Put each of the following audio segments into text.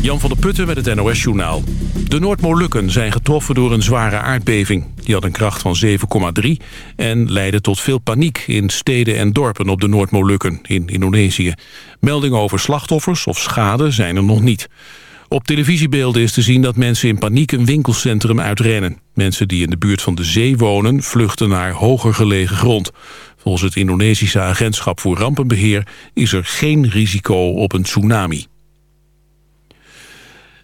Jan van der Putten met het NOS-journaal. De Noordmolukken zijn getroffen door een zware aardbeving. Die had een kracht van 7,3 en leidde tot veel paniek in steden en dorpen op de Noordmolukken in Indonesië. Meldingen over slachtoffers of schade zijn er nog niet. Op televisiebeelden is te zien dat mensen in paniek een winkelcentrum uitrennen. Mensen die in de buurt van de zee wonen vluchten naar hoger gelegen grond. Volgens het Indonesische Agentschap voor Rampenbeheer is er geen risico op een tsunami.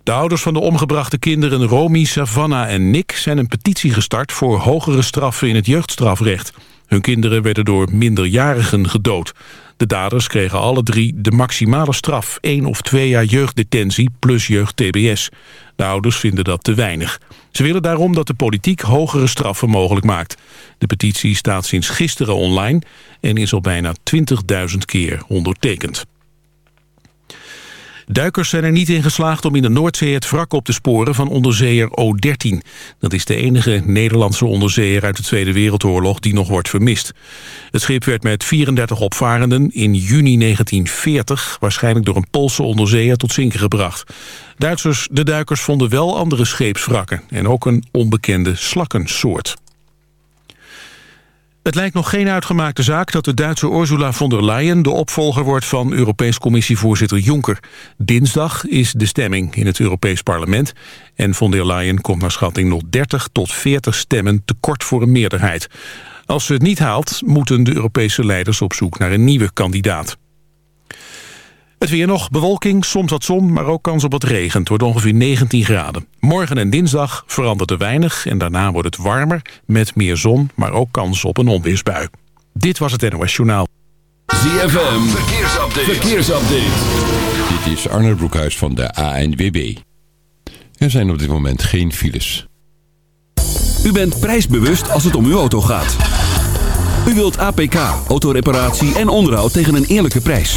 De ouders van de omgebrachte kinderen Romy, Savannah en Nick... zijn een petitie gestart voor hogere straffen in het jeugdstrafrecht. Hun kinderen werden door minderjarigen gedood. De daders kregen alle drie de maximale straf... één of twee jaar jeugddetentie plus jeugd-TBS. De ouders vinden dat te weinig. Ze willen daarom dat de politiek hogere straffen mogelijk maakt. De petitie staat sinds gisteren online... en is al bijna 20.000 keer ondertekend. Duikers zijn er niet in geslaagd om in de Noordzee het wrak op te sporen van onderzeeër O-13. Dat is de enige Nederlandse onderzeeër uit de Tweede Wereldoorlog die nog wordt vermist. Het schip werd met 34 opvarenden in juni 1940 waarschijnlijk door een Poolse onderzeeër tot zinken gebracht. Duitsers, de duikers vonden wel andere scheepswrakken en ook een onbekende slakkensoort. Het lijkt nog geen uitgemaakte zaak dat de Duitse Ursula von der Leyen... de opvolger wordt van Europees Commissievoorzitter Juncker. Dinsdag is de stemming in het Europees Parlement... en von der Leyen komt naar schatting nog 30 tot 40 stemmen tekort voor een meerderheid. Als ze het niet haalt, moeten de Europese leiders op zoek naar een nieuwe kandidaat. Het weer nog, bewolking, soms wat zon, maar ook kans op wat regen. Het wordt ongeveer 19 graden. Morgen en dinsdag verandert er weinig en daarna wordt het warmer... met meer zon, maar ook kans op een onweersbui. Dit was het NOS Journaal. ZFM, verkeersupdate. verkeersupdate. Dit is Arnold Broekhuis van de ANWB. Er zijn op dit moment geen files. U bent prijsbewust als het om uw auto gaat. U wilt APK, autoreparatie en onderhoud tegen een eerlijke prijs.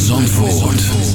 Zandvoort.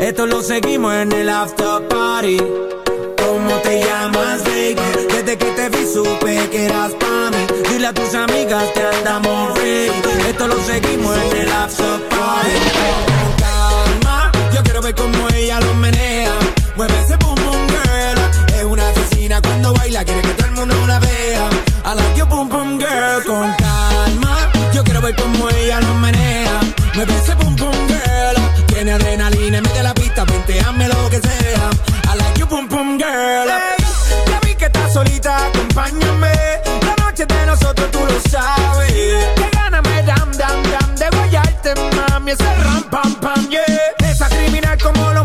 Esto lo seguimos en el after party. ¿Cómo te llamas, baby? Desde que te vi supe que eras para mí. Dile a tus amigas que andamos ready. Esto lo seguimos en el after party. Con calma, yo quiero ver cómo ella lo menea. Mueve ese boom boom girl. Es una asesina cuando baila, quiere que todo el mundo la vea. I like your boom boom girl. Con calma, yo quiero ver cómo ella lo menea. Mueve ese boom adrenalina, mete la pista, hazme lo que sea. I like you, pum pum girl. Hey, ya vi que estás solita, acompáñame. La noche de nosotros tú lo sabes. Que gana me dan, dan, dan de guayarte, mami. Ese ram, pam, pam, yeah. Esa criminal como lo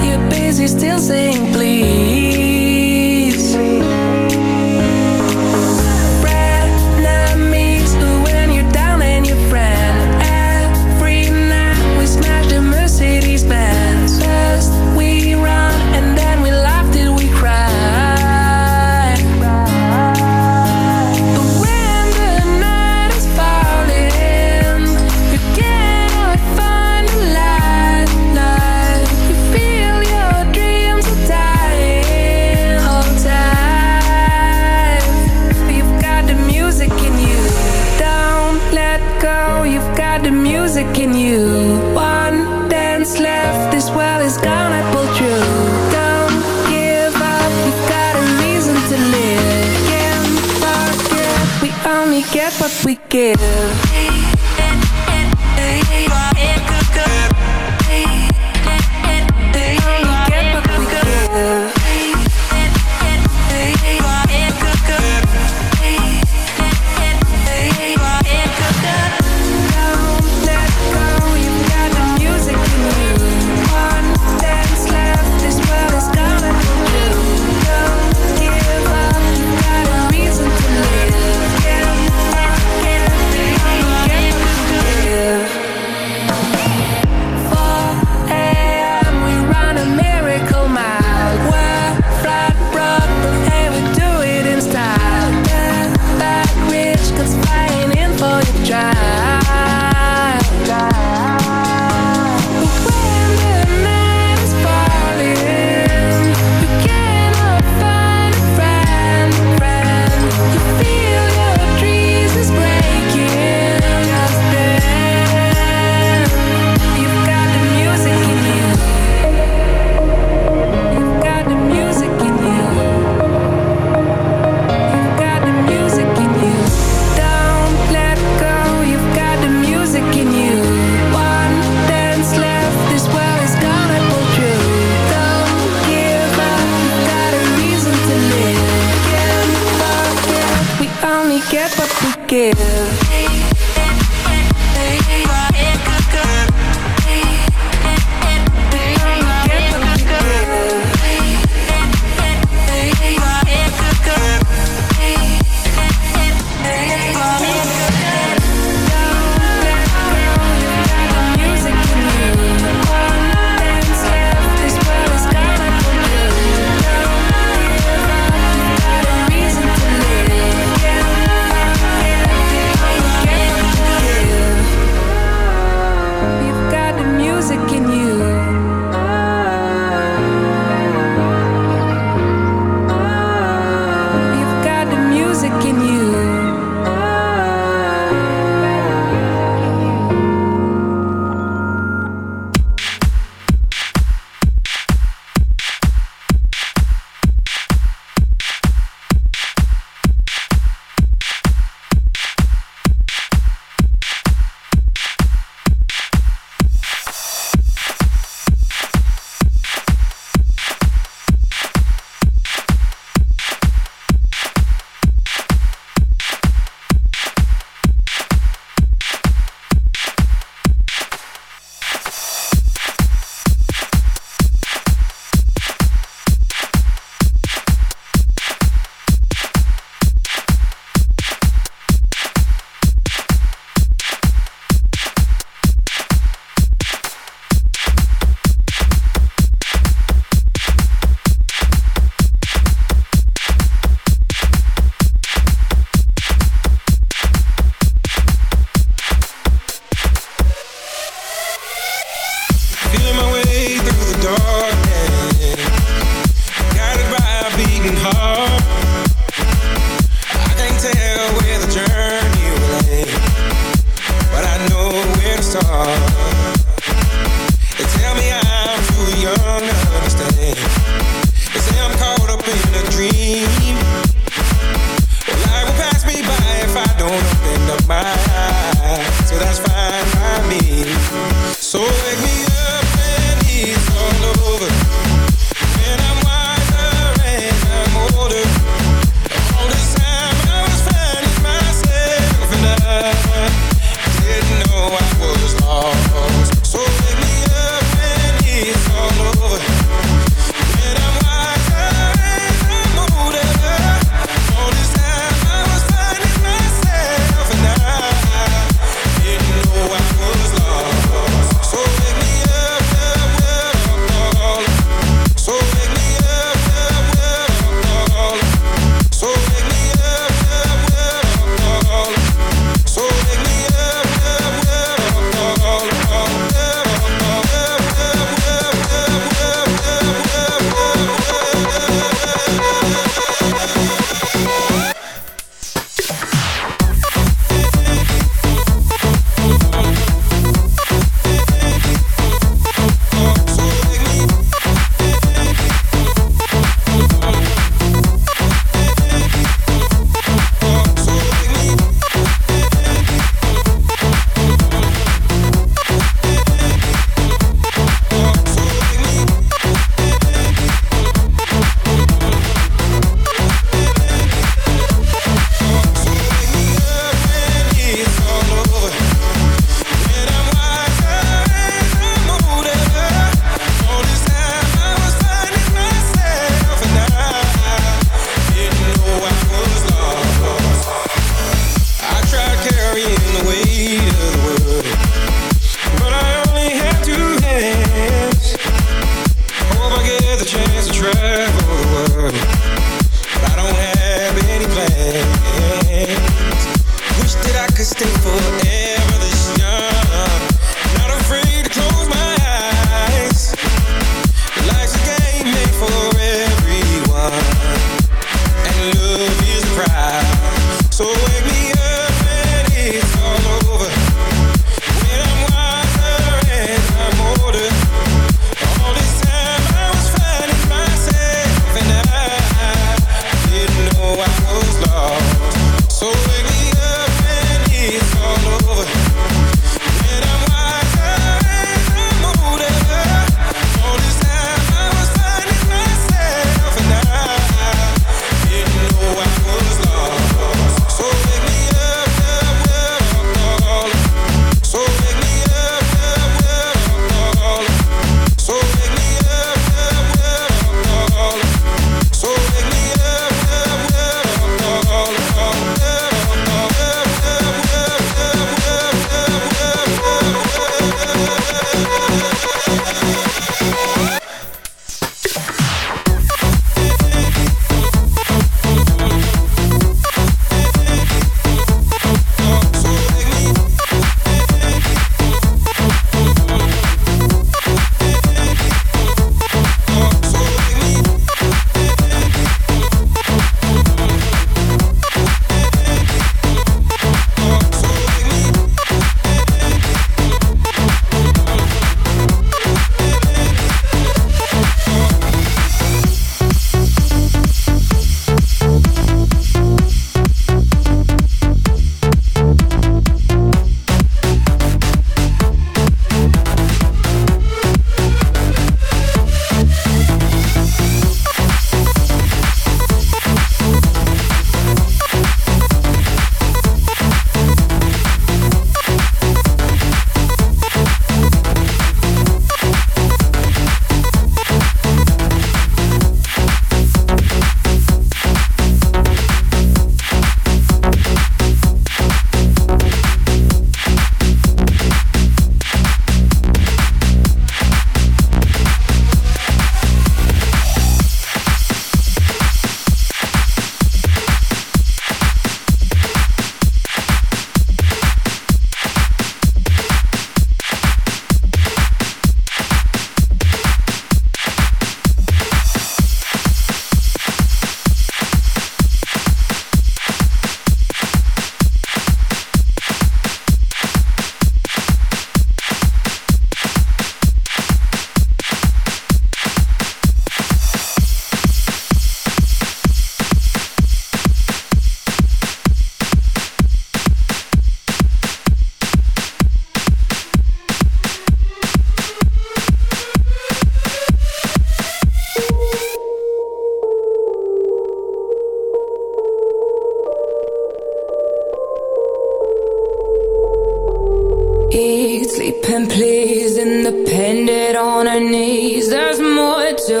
on her knees. There's more to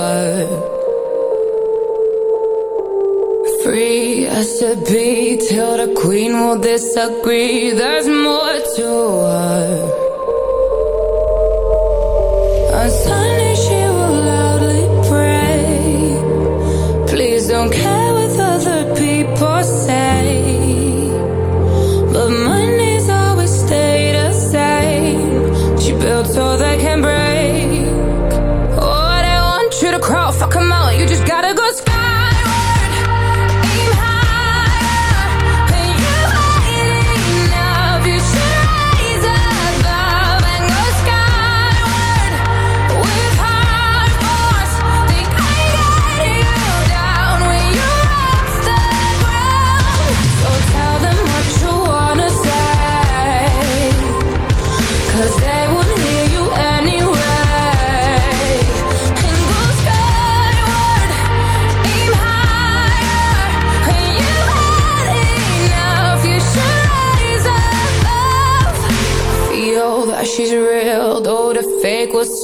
her. Free as to be till the queen will disagree. There's more to her. On Sunday she will loudly pray. Please don't care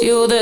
you the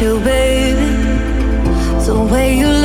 you, baby. The way you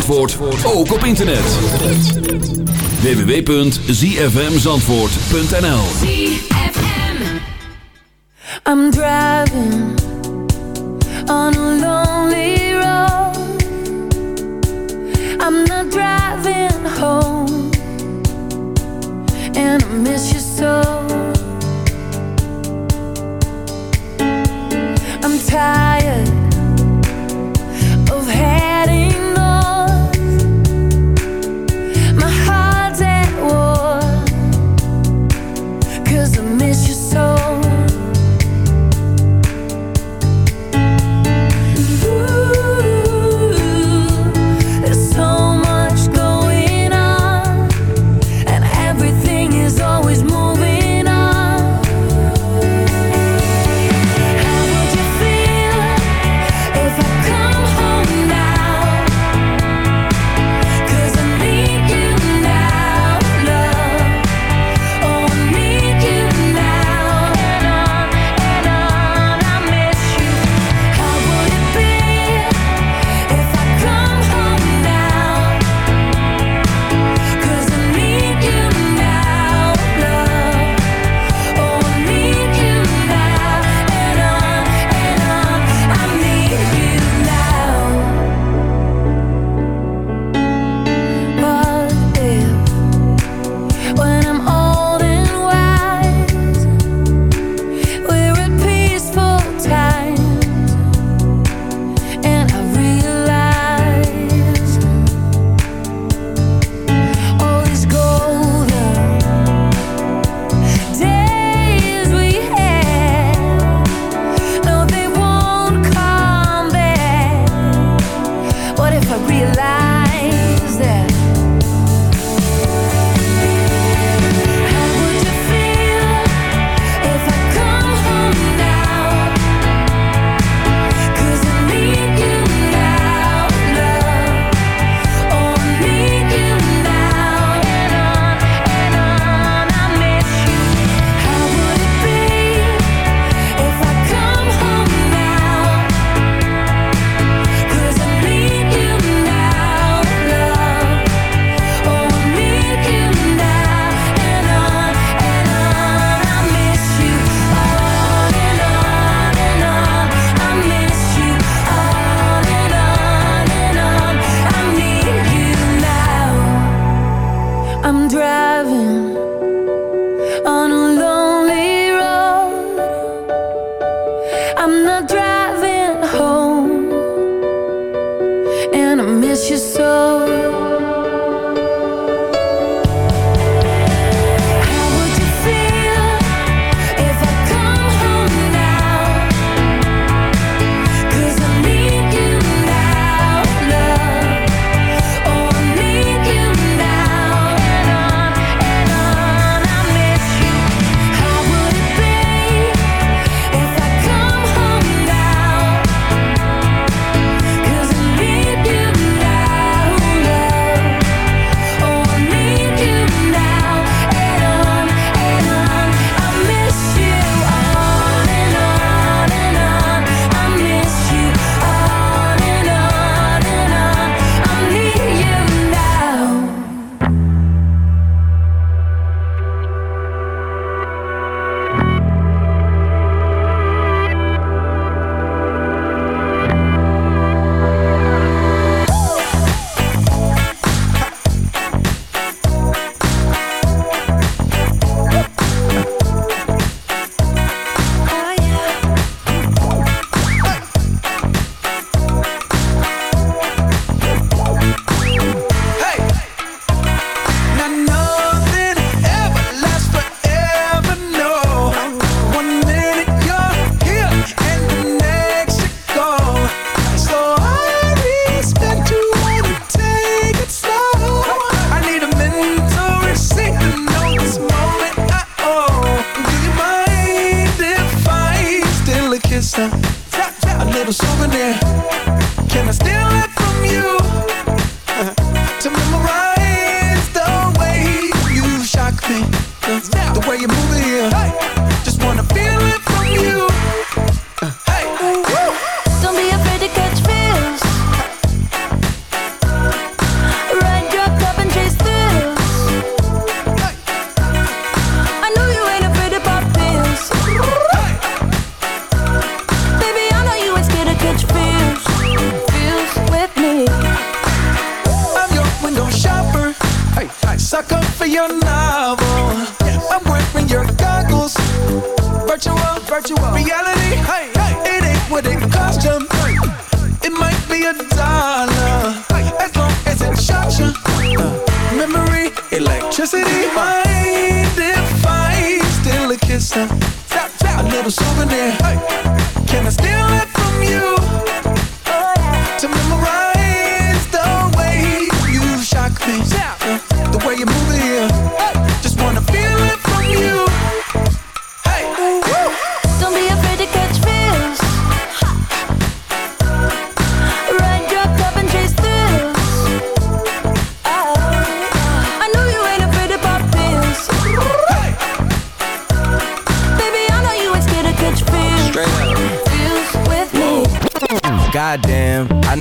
Zandvoort ook op internet. www.zfmzandvoort.nl I'm driving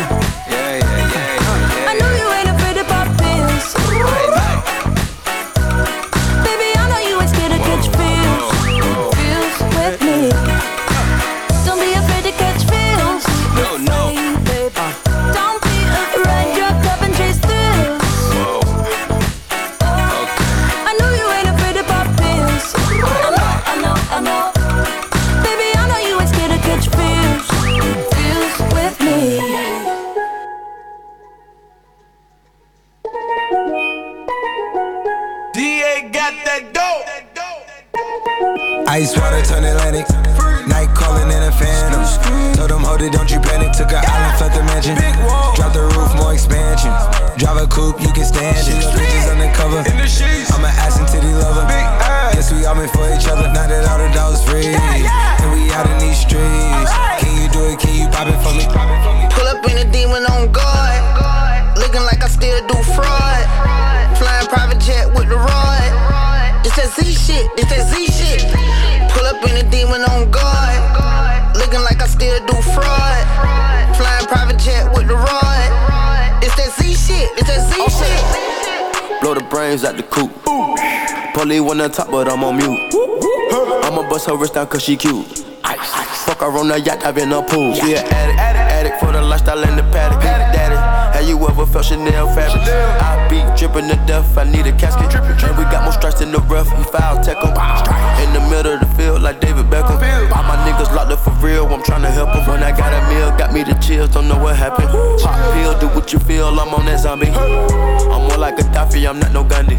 Okay. Blow the coop. Polly on top, but I'm on mute. I'ma bust her wrist down cause she cute. Fuck her on the yacht, I've been a pool. She an addict, addict for the lifestyle and the paddock. Daddy, have you ever felt Chanel fabric? I be dripping to death, I need a casket. And we got more strikes in the rough, we foul tech 'em. In the middle of the field, like David Beckham. For real, I'm tryna help 'em. When I got a meal, got me the chills, don't know what happened. Pop pill, do what you feel, I'm on that zombie. I'm more like Gaddafi, I'm not no Gandhi.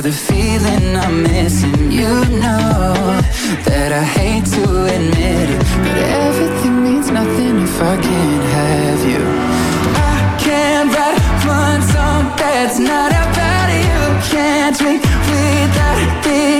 The feeling I'm missing. You know that I hate to admit it, but everything means nothing if I can't have you. I can't write one song that's not about you. Can't drink without being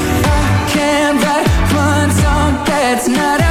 it's not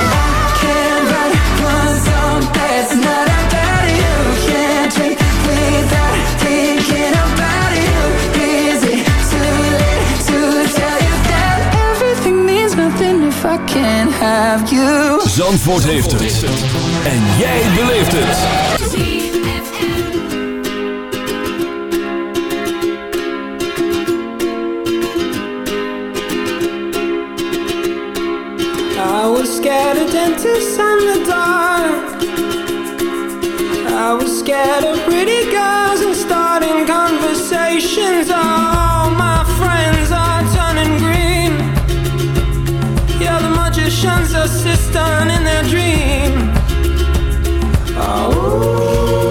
Have you? Zandvoort heeft het. En jij beleeft het. I was scared of dentists and the dark. I was scared of pretty girls assistant in their dream. Oh,